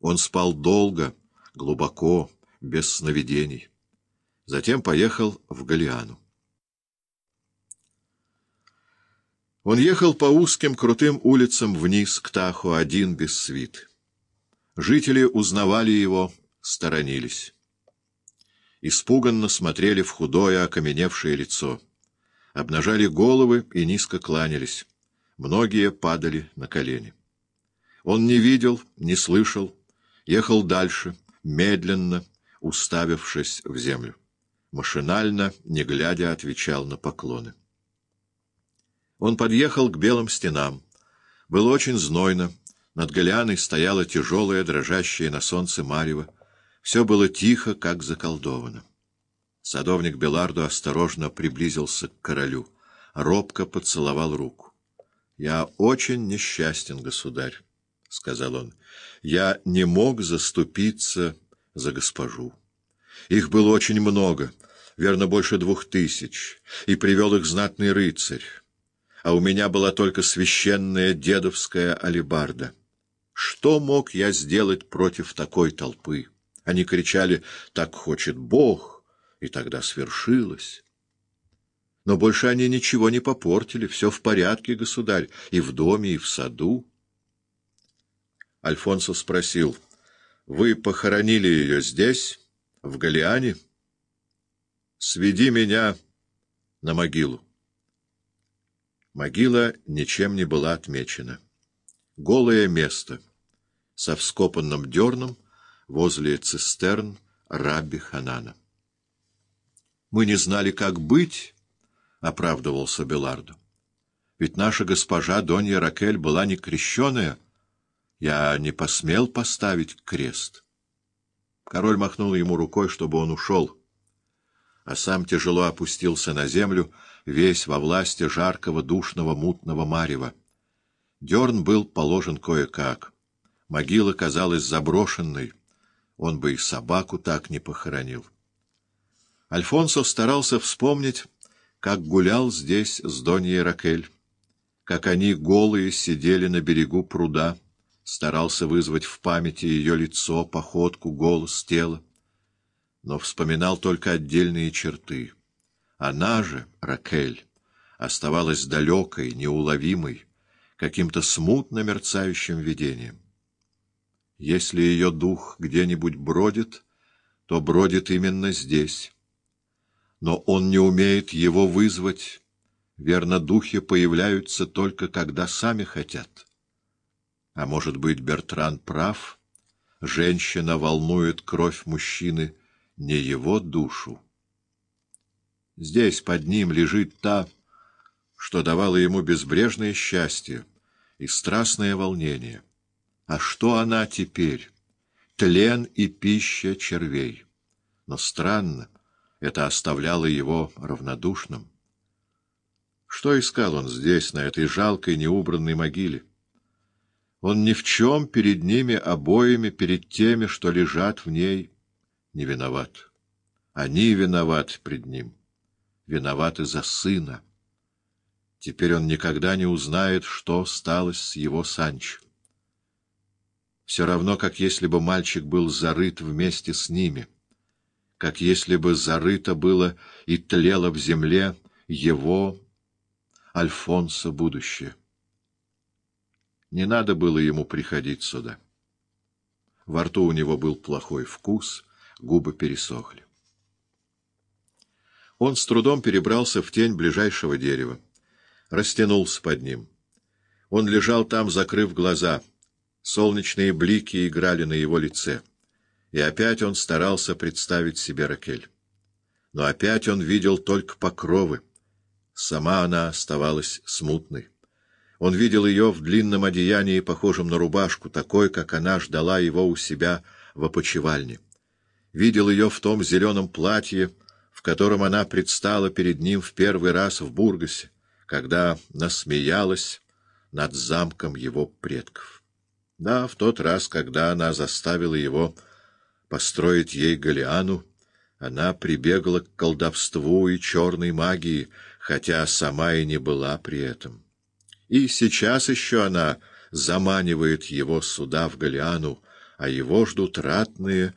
Он спал долго, глубоко, без сновидений. Затем поехал в Галиану. Он ехал по узким крутым улицам вниз к Таху, один без свиты. Жители узнавали его, сторонились. Испуганно смотрели в худое окаменевшее лицо. Обнажали головы и низко кланялись. Многие падали на колени. Он не видел, не слышал, ехал дальше, медленно, уставившись в землю. Машинально, не глядя, отвечал на поклоны. Он подъехал к белым стенам. Было очень знойно. Над Голианой стояла тяжелая, дрожащая на солнце марево. Все было тихо, как заколдовано. Садовник Беларду осторожно приблизился к королю. Робко поцеловал руку. — Я очень несчастен, государь, — сказал он. — Я не мог заступиться за госпожу. Их было очень много, верно, больше двух тысяч, и привел их знатный рыцарь а у меня была только священная дедовская алебарда. Что мог я сделать против такой толпы? Они кричали «Так хочет Бог!» и тогда свершилось. Но больше они ничего не попортили, все в порядке, государь, и в доме, и в саду. Альфонсо спросил, «Вы похоронили ее здесь, в Галиане? Сведи меня на могилу». Могила ничем не была отмечена. Голое место со вскопанным дерном возле цистерн Рабби Ханана. «Мы не знали, как быть», — оправдывался Беларду. «Ведь наша госпожа Донья Ракель была не крещеная. Я не посмел поставить крест». Король махнул ему рукой, чтобы он ушел, а сам тяжело опустился на землю, — весь во власти жаркого, душного, мутного марева. Дерн был положен кое-как. Могила казалась заброшенной. Он бы и собаку так не похоронил. Альфонсо старался вспомнить, как гулял здесь с Доньей Ракель, как они голые сидели на берегу пруда, старался вызвать в памяти ее лицо, походку, голос, тело, но вспоминал только отдельные черты — она же, Ракель, оставалась далекой, неуловимой, каким-то смутно мерцающим видением. Если ее дух где-нибудь бродит, то бродит именно здесь. Но он не умеет его вызвать. Верно, духи появляются только когда сами хотят. А может быть, Бертран прав? Женщина волнует кровь мужчины, не его душу. Здесь под ним лежит та, что давала ему безбрежное счастье и страстное волнение. А что она теперь? Тлен и пища червей. Но странно, это оставляло его равнодушным. Что искал он здесь, на этой жалкой неубранной могиле? Он ни в чем перед ними обоими, перед теми, что лежат в ней, не виноват. Они виноваты пред ним виноваты за сына. Теперь он никогда не узнает, что стало с его Санчо. Все равно, как если бы мальчик был зарыт вместе с ними, как если бы зарыто было и тлело в земле его, Альфонса, будущее. Не надо было ему приходить сюда. Во рту у него был плохой вкус, губы пересохли. Он с трудом перебрался в тень ближайшего дерева. Растянулся под ним. Он лежал там, закрыв глаза. Солнечные блики играли на его лице. И опять он старался представить себе Ракель. Но опять он видел только покровы. Сама она оставалась смутной. Он видел ее в длинном одеянии, похожем на рубашку, такой, как она ждала его у себя в опочивальне. Видел ее в том зеленом платье, в котором она предстала перед ним в первый раз в Бургасе, когда насмеялась над замком его предков. Да, в тот раз, когда она заставила его построить ей Галиану, она прибегла к колдовству и черной магии, хотя сама и не была при этом. И сейчас еще она заманивает его сюда, в Галиану, а его ждут ратные